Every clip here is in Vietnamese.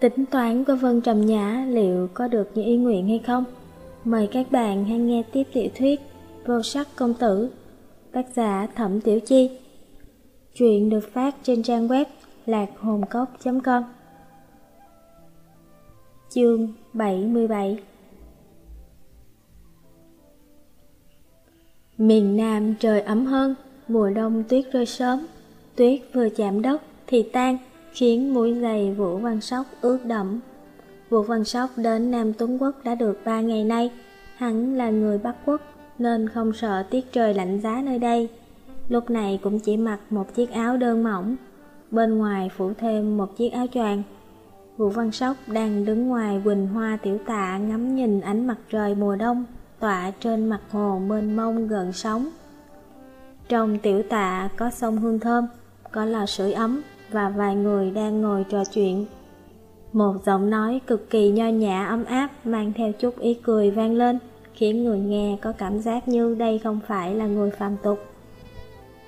Tính toán của Vân Trầm Nhã liệu có được như ý nguyện hay không? Mời các bạn hãy nghe tiếp tiểu thuyết Vô sắc công tử Tác giả Thẩm Tiểu Chi. Chuyện được phát trên trang web lạc.hồn.com Chương 77 Miền Nam trời ấm hơn, mùa đông tuyết rơi sớm, tuyết vừa chạm đất thì tan, khiến mũi giày Vũ Văn Sóc ướt đẫm. Vũ Văn Sóc đến Nam Tuấn Quốc đã được ba ngày nay, hắn là người Bắc Quốc nên không sợ tiết trời lạnh giá nơi đây. Lúc này cũng chỉ mặc một chiếc áo đơn mỏng, bên ngoài phủ thêm một chiếc áo choàng. Vũ Văn Sóc đang đứng ngoài quỳnh hoa tiểu tạ ngắm nhìn ánh mặt trời mùa đông tọa trên mặt hồ mênh mông gần sóng. Trong tiểu tạ có sông hương thơm, có lò sưởi ấm và vài người đang ngồi trò chuyện. Một giọng nói cực kỳ nho nhã ấm áp mang theo chút ý cười vang lên, khiến người nghe có cảm giác như đây không phải là người phàm tục.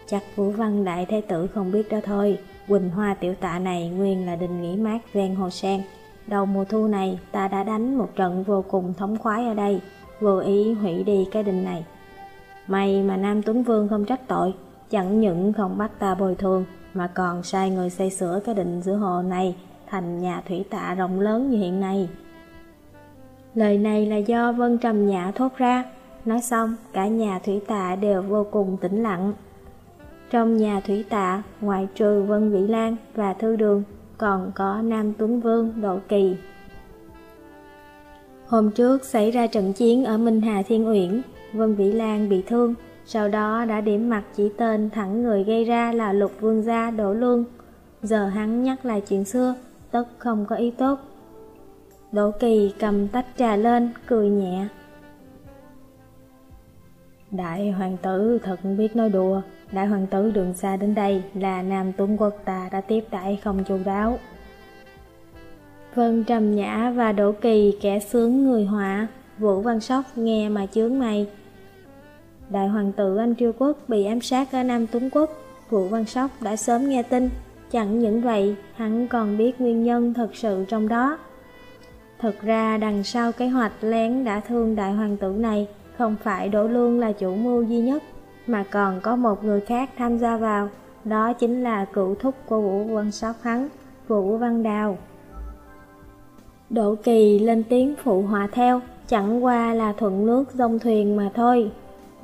Chắc Vũ Văn Đại Thế Tử không biết đó thôi, Quỳnh Hoa tiểu tạ này nguyên là đình nghỉ mát ven hồ sen. Đầu mùa thu này ta đã đánh một trận vô cùng thống khoái ở đây, vô ý hủy đi cái đình này. May mà Nam Tuấn Vương không trách tội, chẳng những không bắt ta bồi thường, mà còn sai người xây sửa cái định giữa hồ này thành nhà thủy tạ rộng lớn như hiện nay. Lời này là do Vân Trầm Nhã thốt ra, nói xong cả nhà thủy tạ đều vô cùng tĩnh lặng. Trong nhà thủy tạ, ngoại trừ Vân Vĩ Lan và Thư Đường, còn có Nam Tuấn Vương, Độ Kỳ. Hôm trước xảy ra trận chiến ở Minh Hà Thiên Uyển, Vân Vĩ Lan bị thương, sau đó đã điểm mặt chỉ tên thẳng người gây ra là lục vương gia đổ luôn Giờ hắn nhắc lại chuyện xưa, tất không có ý tốt. Đỗ Kỳ cầm tách trà lên, cười nhẹ. Đại hoàng tử thật biết nói đùa, đại hoàng tử đường xa đến đây là Nam Tuấn Quốc ta đã tiếp đãi không chu đáo. Vân Trầm Nhã và Đỗ Kỳ kẻ sướng người họa, Vũ Văn Sóc nghe mà chướng mày. Đại hoàng tử Anh Triều Quốc bị ám sát ở Nam Tuấn Quốc, Vũ Văn Sóc đã sớm nghe tin, chẳng những vậy, hắn còn biết nguyên nhân thật sự trong đó. Thực ra đằng sau kế hoạch lén đã thương đại hoàng tử này, không phải Đỗ Lương là chủ mưu duy nhất, mà còn có một người khác tham gia vào, đó chính là cựu thúc của Vũ Văn Sóc hắn, Vũ Văn Đào. Đỗ Kỳ lên tiếng phụ họa theo, chẳng qua là thuận nước dông thuyền mà thôi.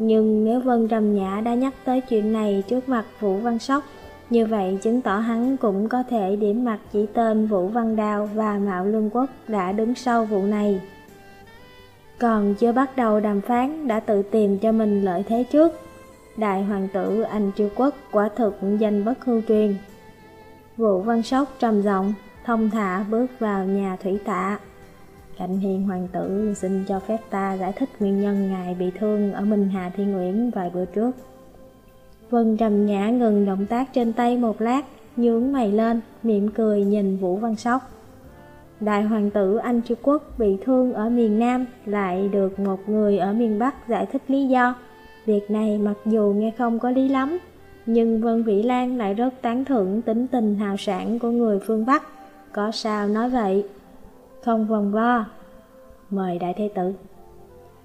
Nhưng nếu Vân Trầm Nhã đã nhắc tới chuyện này trước mặt Vũ Văn Sóc, như vậy chứng tỏ hắn cũng có thể điểm mặt chỉ tên Vũ Văn Đào và Mạo Lương Quốc đã đứng sau vụ này. Còn chưa bắt đầu đàm phán đã tự tìm cho mình lợi thế trước. Đại hoàng tử Anh Triều Quốc quả thực danh bất hư truyền. Vũ Văn Sóc trầm giọng thông thả bước vào nhà thủy tạ. Cảnh hiền hoàng tử xin cho phép ta giải thích nguyên nhân ngài bị thương ở Minh Hà Thiên Nguyễn vài bữa trước. Vân trầm nhã ngừng động tác trên tay một lát, nhướng mày lên, mỉm cười nhìn Vũ Văn Sóc. Đại hoàng tử Anh Triều Quốc bị thương ở miền Nam lại được một người ở miền Bắc giải thích lý do. Việc này mặc dù nghe không có lý lắm, nhưng Vân Vĩ Lan lại rất tán thưởng tính tình hào sản của người phương Bắc. Có sao nói vậy? Không vòng vo. Mời đại thế tử.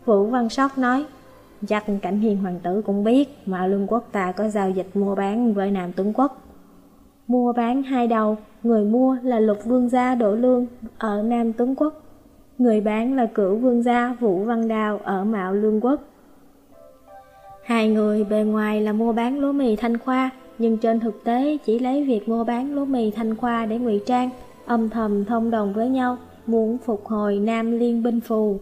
Vũ Văn Sóc nói, chắc cảnh hiền hoàng tử cũng biết mà lương quốc ta có giao dịch mua bán với Nam Tuấn Quốc. Mua bán hai đầu, người mua là lục vương gia Đỗ Lương ở Nam Tuấn Quốc. Người bán là cửu vương gia Vũ Văn Đào ở Mạo Lương Quốc. Hai người bề ngoài là mua bán lúa mì Thanh Khoa, nhưng trên thực tế chỉ lấy việc mua bán lúa mì Thanh Khoa để ngụy trang, âm thầm thông đồng với nhau, muốn phục hồi Nam Liên binh phù.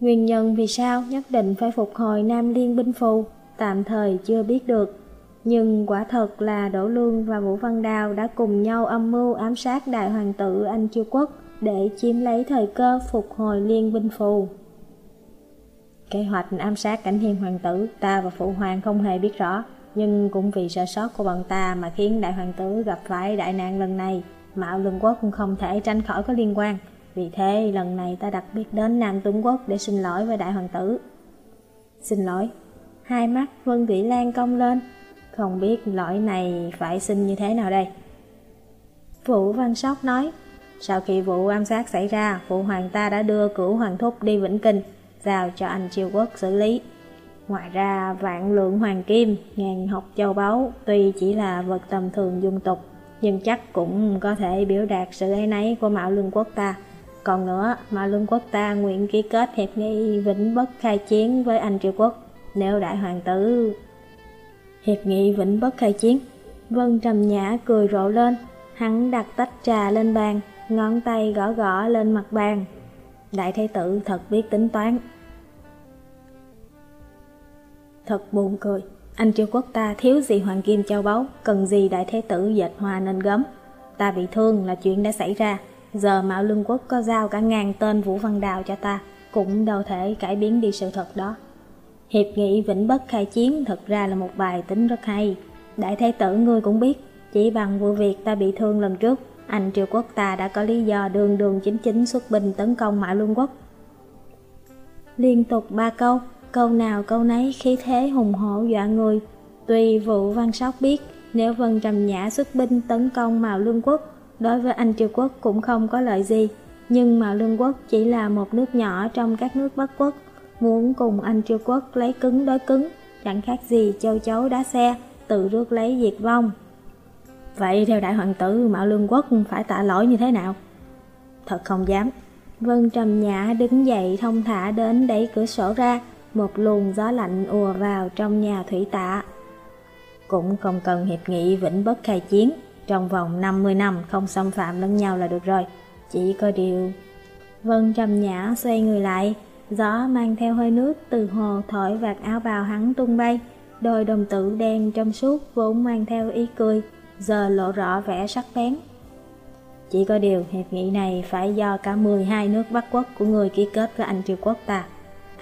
Nguyên nhân vì sao nhất định phải phục hồi Nam Liên binh phù, tạm thời chưa biết được. Nhưng quả thật là Đỗ Lương và Vũ Văn Đào đã cùng nhau âm mưu ám sát đại hoàng tử Anh Chiêu Quốc để chiếm lấy thời cơ phục hồi liên binh phù. Kế hoạch ám sát cảnh hiền hoàng tử ta và phụ hoàng không hề biết rõ, nhưng cũng vì sợ sót của bọn ta mà khiến đại hoàng tử gặp phải đại nạn lần này. Mạo Lương Quốc cũng không thể tránh khỏi có liên quan. Vì thế lần này ta đặc biệt đến Nam Tuấn Quốc để xin lỗi với đại hoàng tử. Xin lỗi. Hai mắt Vân Vĩ Lan cong lên. Không biết lỗi này phải xin như thế nào đây? Vũ Văn Sóc nói, sau khi vụ ám sát xảy ra, phụ hoàng ta đã đưa cửu hoàng thúc đi Vĩnh Kinh, giao cho anh triều quốc xử lý. Ngoài ra, vạn lượng hoàng kim, ngàn học châu báu, tuy chỉ là vật tầm thường dung tục, nhưng chắc cũng có thể biểu đạt sự ấy nấy của Mạo Lương Quốc ta. Còn nữa, Mạo Lương Quốc ta nguyện ký kết hiệp nghị vĩnh bất khai chiến với Anh Triều Quốc, nếu đại hoàng tử... Hiệp nghị vĩnh bất khai chiến Vân trầm nhã cười rộ lên, hắn đặt tách trà lên bàn, ngón tay gõ gõ lên mặt bàn. Đại thái tử thật biết tính toán. Thật buồn cười, anh triều quốc ta thiếu gì hoàng kim châu báu, cần gì đại thế tử dệt hoa nên gấm. Ta bị thương là chuyện đã xảy ra, giờ mạo lương quốc có giao cả ngàn tên Vũ Văn Đào cho ta, cũng đâu thể cải biến đi sự thật đó. Hiệp nghị vĩnh bất khai chiến thật ra là một bài tính rất hay. Đại thế tử ngươi cũng biết, chỉ bằng vụ việc ta bị thương lần trước, anh triều quốc ta đã có lý do đường đường chính chính xuất binh tấn công Mã Luân quốc. Liên tục ba câu, câu nào câu nấy khí thế hùng hổ dọa người. Tuy vụ văn sóc biết nếu Vân Trầm Nhã xuất binh tấn công Mạo Lương Quốc, đối với anh triều quốc cũng không có lợi gì. Nhưng Mạo Lương Quốc chỉ là một nước nhỏ trong các nước Bắc Quốc, muốn cùng anh triều quốc lấy cứng đối cứng, chẳng khác gì châu chấu đá xe, tự rước lấy diệt vong. Vậy theo đại hoàng tử Mạo Lương Quốc phải tạ lỗi như thế nào? Thật không dám. Vân Trầm Nhã đứng dậy thông thả đến đẩy cửa sổ ra, một luồng gió lạnh ùa vào trong nhà thủy tạ. Cũng không cần hiệp nghị vĩnh bất khai chiến, trong vòng 50 năm không xâm phạm lẫn nhau là được rồi. Chỉ có điều... Vân Trầm Nhã xoay người lại, gió mang theo hơi nước từ hồ thổi vạt áo bào hắn tung bay, đôi đồng tử đen trong suốt vốn mang theo ý cười, giờ lộ rõ vẻ sắc bén. Chỉ có điều hiệp nghị này phải do cả 12 nước Bắc quốc của người ký kết với Anh Triều Quốc ta.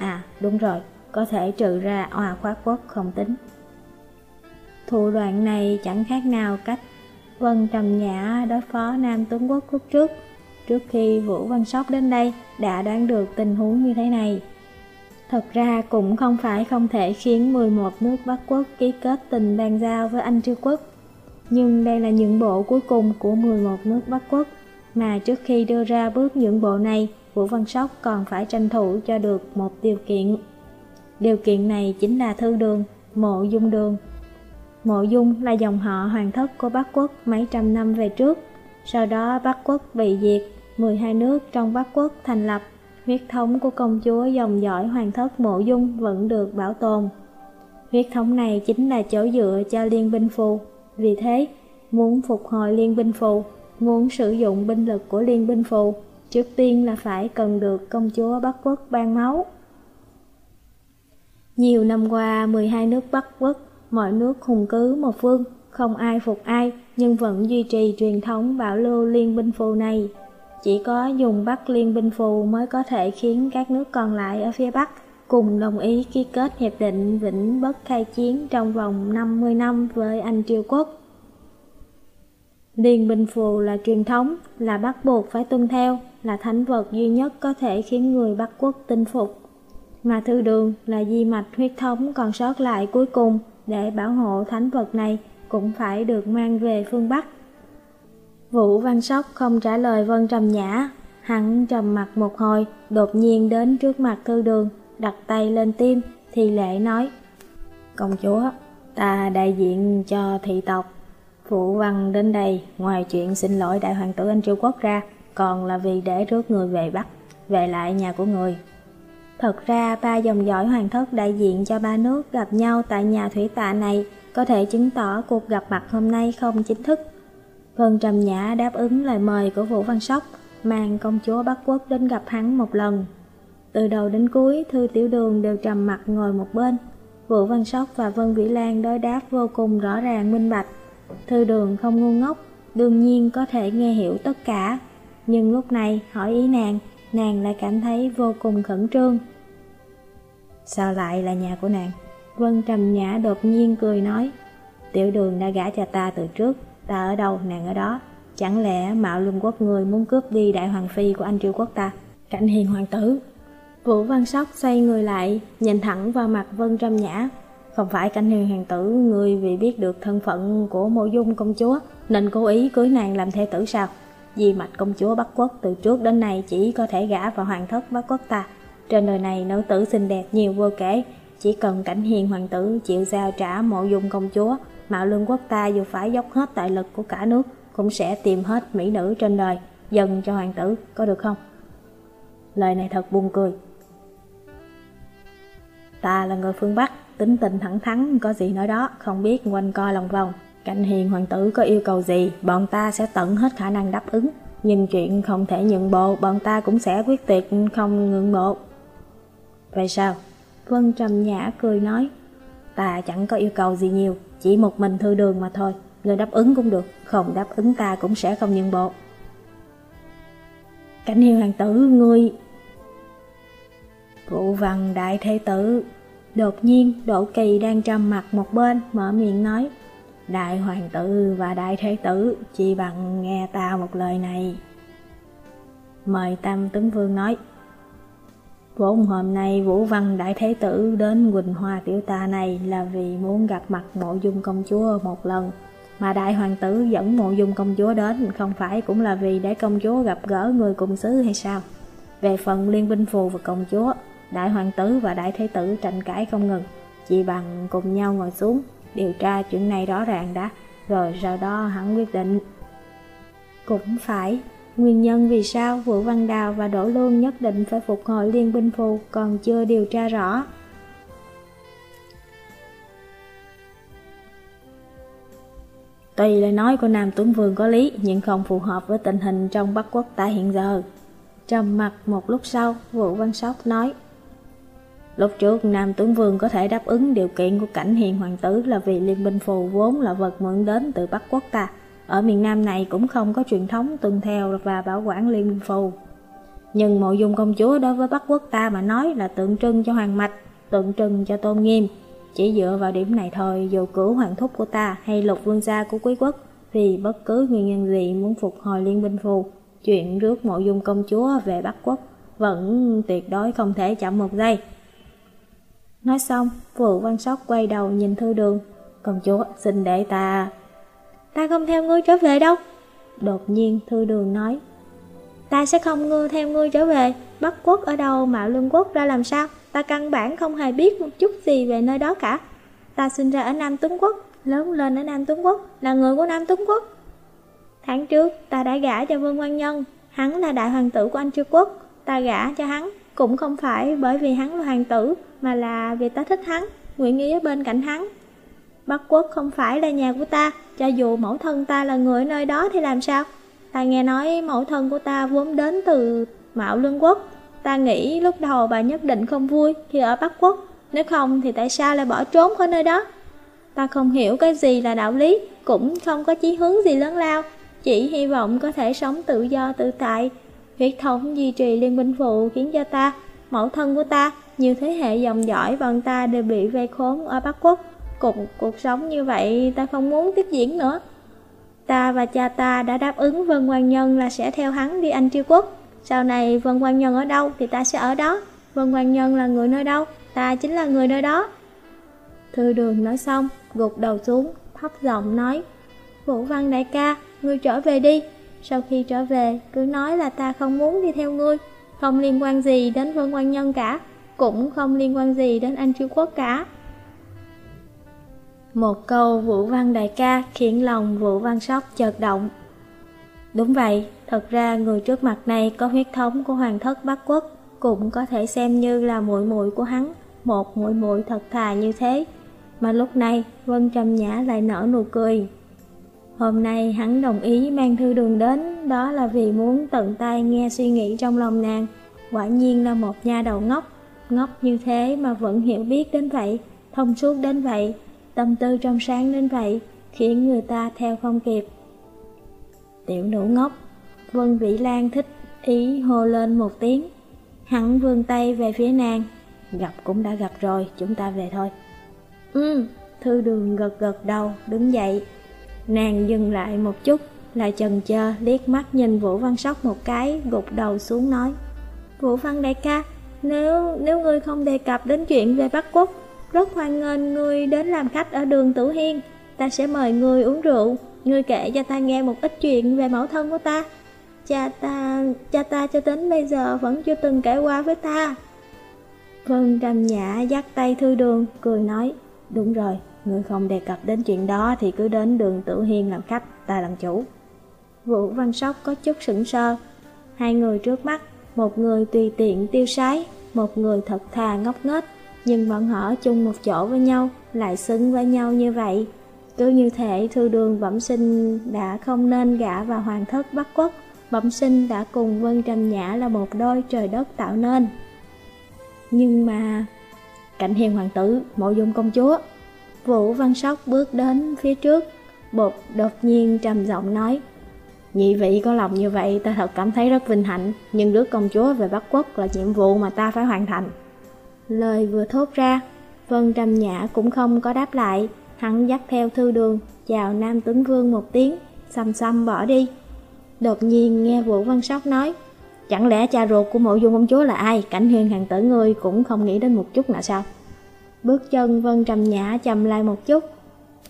À, đúng rồi, có thể trừ ra Hòa Khoát Quốc không tính. Thủ đoạn này chẳng khác nào cách Vân Trầm Nhã đối phó Nam Tuấn Quốc lúc trước. Trước khi Vũ Văn Sóc đến đây đã đoán được tình huống như thế này. Thật ra cũng không phải không thể khiến 11 nước Bắc Quốc ký kết tình bàn giao với Anh trư Quốc. Nhưng đây là những bộ cuối cùng của 11 nước Bắc Quốc, mà trước khi đưa ra bước những bộ này, Vũ Văn Sóc còn phải tranh thủ cho được một điều kiện. Điều kiện này chính là thư đường, mộ dung đường. Mộ dung là dòng họ hoàng thất của Bắc Quốc mấy trăm năm về trước, sau đó Bắc Quốc bị diệt, 12 nước trong Bắc Quốc thành lập, huyết thống của công chúa dòng dõi hoàng thất mộ dung vẫn được bảo tồn. Huyết thống này chính là chỗ dựa cho liên binh phù. Vì thế, muốn phục hồi liên binh phù, muốn sử dụng binh lực của liên binh phù, trước tiên là phải cần được công chúa Bắc Quốc ban máu. Nhiều năm qua, 12 nước Bắc Quốc, mọi nước hùng cứ một vương, không ai phục ai, nhưng vẫn duy trì truyền thống bảo lưu liên binh phù này. Chỉ có dùng Bắc liên binh phù mới có thể khiến các nước còn lại ở phía Bắc cùng đồng ý ký kết hiệp định vĩnh bất khai chiến trong vòng 50 năm với Anh Triều Quốc. Liên binh phù là truyền thống, là bắt buộc phải tuân theo, là thánh vật duy nhất có thể khiến người Bắc quốc tinh phục. Mà thư đường là di mạch huyết thống còn sót lại cuối cùng để bảo hộ thánh vật này cũng phải được mang về phương Bắc. Vũ Văn Sóc không trả lời Vân Trầm Nhã, hắn trầm mặt một hồi, đột nhiên đến trước mặt thư đường, đặt tay lên tim, thì lệ nói Công chúa, ta đại diện cho thị tộc Phụ văn đến đây, ngoài chuyện xin lỗi đại hoàng tử Anh Triều Quốc ra, còn là vì để rước người về Bắc, về lại nhà của người. Thật ra, ba dòng dõi hoàng thất đại diện cho ba nước gặp nhau tại nhà thủy tạ này có thể chứng tỏ cuộc gặp mặt hôm nay không chính thức. Vân Trầm Nhã đáp ứng lời mời của Vũ Văn Sóc, mang công chúa Bắc Quốc đến gặp hắn một lần. Từ đầu đến cuối, Thư Tiểu Đường đều trầm mặt ngồi một bên. Vũ Văn Sóc và Vân Vĩ Lan đối đáp vô cùng rõ ràng minh bạch. Thư Đường không ngu ngốc, đương nhiên có thể nghe hiểu tất cả. Nhưng lúc này hỏi ý nàng, nàng lại cảm thấy vô cùng khẩn trương. Sao lại là nhà của nàng? Vân Trầm Nhã đột nhiên cười nói, Tiểu Đường đã gả cho ta từ trước, ta ở đâu nàng ở đó. Chẳng lẽ Mạo lương Quốc người muốn cướp đi đại hoàng phi của anh triều quốc ta? Cảnh hiền hoàng tử Vũ Văn Sóc xoay người lại, nhìn thẳng vào mặt Vân trầm Nhã. Không phải cảnh hiền hoàng tử người vì biết được thân phận của mộ dung công chúa nên cố ý cưới nàng làm thê tử sao? Di mạch công chúa Bắc Quốc từ trước đến nay chỉ có thể gả vào hoàng thất Bắc Quốc ta. Trên đời này nữ tử xinh đẹp nhiều vô kể, chỉ cần cảnh hiền hoàng tử chịu giao trả mộ dung công chúa, mạo lương quốc ta dù phải dốc hết tài lực của cả nước, cũng sẽ tìm hết mỹ nữ trên đời, dần cho hoàng tử, có được không? Lời này thật buồn cười. Ta là người phương Bắc, tính tình thẳng thắn, có gì nói đó, không biết quanh co lòng vòng. Cảnh hiền hoàng tử có yêu cầu gì, bọn ta sẽ tận hết khả năng đáp ứng. Nhưng chuyện không thể nhượng bộ, bọn ta cũng sẽ quyết tuyệt không nhượng bộ. Vậy sao? Vân Trầm Nhã cười nói, ta chẳng có yêu cầu gì nhiều, chỉ một mình thư đường mà thôi. Người đáp ứng cũng được, không đáp ứng ta cũng sẽ không nhượng bộ. Cảnh hiền hoàng tử, ngươi... Vũ văn đại thế tử Đột nhiên, Đỗ Kỳ đang trầm mặt một bên, mở miệng nói Đại hoàng tử và đại thế tử, chỉ bằng nghe ta một lời này. Mời Tam tướng Vương nói Vốn hôm nay Vũ Văn Đại Thế Tử đến Quỳnh Hoa Tiểu Ta này là vì muốn gặp mặt mộ dung công chúa một lần. Mà Đại Hoàng tử dẫn mộ dung công chúa đến không phải cũng là vì để công chúa gặp gỡ người cùng xứ hay sao? Về phần Liên Binh Phù và công chúa, Đại Hoàng tử và Đại Thế Tử tranh cãi không ngừng. Chỉ bằng cùng nhau ngồi xuống, điều tra chuyện này rõ ràng đã, rồi sau đó hắn quyết định. Cũng phải, nguyên nhân vì sao Vũ Văn Đào và Đỗ Lương nhất định phải phục hồi liên binh phù còn chưa điều tra rõ. Tuy lời nói của Nam Tuấn Vương có lý nhưng không phù hợp với tình hình trong Bắc Quốc tại hiện giờ. Trầm mặt một lúc sau, Vũ Văn Sóc nói Lúc trước Nam Tướng Vương có thể đáp ứng điều kiện của cảnh hiền hoàng tử là vì liên binh phù vốn là vật mượn đến từ Bắc Quốc ta. Ở miền Nam này cũng không có truyền thống tuân theo và bảo quản liên binh phù. Nhưng mộ dung công chúa đối với Bắc Quốc ta mà nói là tượng trưng cho hoàng mạch, tượng trưng cho tôn nghiêm. Chỉ dựa vào điểm này thôi, dù cửu hoàng thúc của ta hay lục vương gia của quý quốc, thì bất cứ nguyên nhân gì muốn phục hồi liên binh phù, chuyện rước mộ dung công chúa về Bắc Quốc vẫn tuyệt đối không thể chậm một giây. Nói xong, Vũ Văn Sóc quay đầu nhìn Thư Đường. Công chúa, xin để ta... Ta không theo ngươi trở về đâu. Đột nhiên Thư Đường nói. Ta sẽ không ngư theo ngươi trở về. Bắc quốc ở đâu mà lương quốc ra làm sao? Ta căn bản không hề biết một chút gì về nơi đó cả. Ta sinh ra ở Nam Tuấn Quốc, lớn lên ở Nam Tuấn Quốc, là người của Nam Tuấn Quốc. Tháng trước, ta đã gả cho Vương Quan Nhân, hắn là đại hoàng tử của Anh Triều Quốc, ta gả cho hắn, cũng không phải bởi vì hắn là hoàng tử, mà là vì ta thích hắn, nguyện ý ở bên cạnh hắn. Bắc quốc không phải là nhà của ta, cho dù mẫu thân ta là người ở nơi đó thì làm sao? Ta nghe nói mẫu thân của ta vốn đến từ Mạo Lương Quốc. Ta nghĩ lúc đầu bà nhất định không vui khi ở Bắc Quốc, nếu không thì tại sao lại bỏ trốn khỏi nơi đó? Ta không hiểu cái gì là đạo lý, cũng không có chí hướng gì lớn lao, chỉ hy vọng có thể sống tự do tự tại. Huyết thống duy trì liên minh phụ khiến cho ta, mẫu thân của ta nhiều thế hệ dòng dõi bọn ta đều bị vây khốn ở Bắc Quốc. Cuộc, cuộc sống như vậy ta không muốn tiếp diễn nữa. Ta và cha ta đã đáp ứng Vân Quan Nhân là sẽ theo hắn đi Anh Triều Quốc. Sau này Vân Quan Nhân ở đâu thì ta sẽ ở đó. Vân Quan Nhân là người nơi đâu, ta chính là người nơi đó. Thư đường nói xong, gục đầu xuống, thấp giọng nói. Vũ Văn đại ca, ngươi trở về đi. Sau khi trở về, cứ nói là ta không muốn đi theo ngươi. Không liên quan gì đến Vân Quan Nhân cả cũng không liên quan gì đến anh Trung Quốc cả. Một câu Vũ Văn đại ca khiến lòng Vũ Văn Sóc chợt động. Đúng vậy, thật ra người trước mặt này có huyết thống của hoàng thất Bắc Quốc, cũng có thể xem như là muội muội của hắn, một muội muội thật thà như thế. Mà lúc này, Vân Trầm Nhã lại nở nụ cười. Hôm nay hắn đồng ý mang thư đường đến, đó là vì muốn tận tay nghe suy nghĩ trong lòng nàng. Quả nhiên là một nha đầu ngốc, ngốc như thế mà vẫn hiểu biết đến vậy, thông suốt đến vậy, tâm tư trong sáng đến vậy, khiến người ta theo không kịp. Tiểu nữ ngốc, Vân Vĩ Lan thích ý hô lên một tiếng. Hắn vươn tay về phía nàng, gặp cũng đã gặp rồi, chúng ta về thôi. Ừ, thư đường gật gật đầu, đứng dậy. Nàng dừng lại một chút, lại chần chờ liếc mắt nhìn Vũ Văn Sóc một cái, gục đầu xuống nói. Vũ Văn đại ca, nếu nếu ngươi không đề cập đến chuyện về Bắc Quốc, rất hoan nghênh ngươi đến làm khách ở đường Tử Hiên. Ta sẽ mời ngươi uống rượu, ngươi kể cho ta nghe một ít chuyện về mẫu thân của ta. Cha ta, cha ta cho đến bây giờ vẫn chưa từng kể qua với ta. Vân Trầm Nhã dắt tay Thư Đường, cười nói, đúng rồi, ngươi không đề cập đến chuyện đó thì cứ đến đường Tử Hiên làm khách, ta làm chủ. Vũ Văn Sóc có chút sững sờ, hai người trước mắt, một người tùy tiện tiêu sái, một người thật thà ngốc nghếch, nhưng bọn họ chung một chỗ với nhau, lại xứng với nhau như vậy. Cứ như thể thư đường bẩm sinh đã không nên gả vào hoàng thất Bắc Quốc, bẩm sinh đã cùng Vân Trầm Nhã là một đôi trời đất tạo nên. Nhưng mà... Cảnh hiền hoàng tử, mộ dung công chúa. Vũ Văn Sóc bước đến phía trước, bột đột nhiên trầm giọng nói. Nhị vị có lòng như vậy ta thật cảm thấy rất vinh hạnh, nhưng rước công chúa về Bắc Quốc là nhiệm vụ mà ta phải hoàn thành. Lời vừa thốt ra, Vân Trầm Nhã cũng không có đáp lại, hắn dắt theo thư đường, chào Nam Tuấn Vương một tiếng, xăm xăm bỏ đi. Đột nhiên nghe Vũ Văn Sóc nói, chẳng lẽ cha ruột của mộ dung công chúa là ai, cảnh huyền hàng tử ngươi cũng không nghĩ đến một chút nào sao? Bước chân Vân Trầm Nhã chầm lại một chút,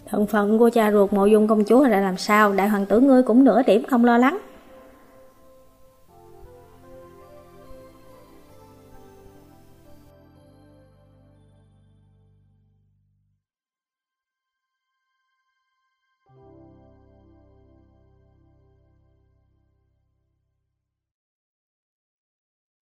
Thân phận của cha ruột mộ dung công chúa là làm sao, đại hoàng tử ngươi cũng nửa điểm không lo lắng.